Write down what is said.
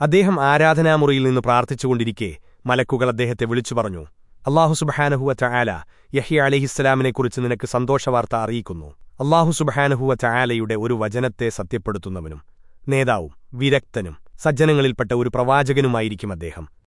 അദ്ദേഹം ആരാധനാമുറിയിൽ നിന്ന് പ്രാർത്ഥിച്ചുകൊണ്ടിരിക്കെ മലക്കുകൾ അദ്ദേഹത്തെ വിളിച്ചു പറഞ്ഞു അള്ളാഹു സുബഹാനഹുവ ചായാല യഹ്യ അലഹിസ്സലാമിനെക്കുറിച്ച് നിനക്ക് സന്തോഷവാർത്ത അറിയിക്കുന്നു. അള്ളാഹു സുബഹാനഹുവ ചായാലയുടെ ഒരു വചനത്തെ സത്യപ്പെടുത്തുന്നവനും നേതാവും വിരക്തനും സജ്ജനങ്ങളിൽപ്പെട്ട ഒരു പ്രവാചകനുമായിരിക്കും അദ്ദേഹം.